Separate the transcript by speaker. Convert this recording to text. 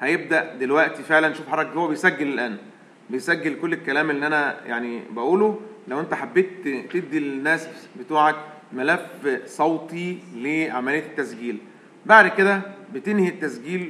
Speaker 1: هيبدأ دلوقتي فعلا. شوف حضرتك هو بيسجل الآن. بيسجل كل الكلام اللي أنا يعني بقوله. لو أنت حبيت تدي للناس بتوعك ملف صوتي لعملية التسجيل. بعد كده بتنهي التسجيل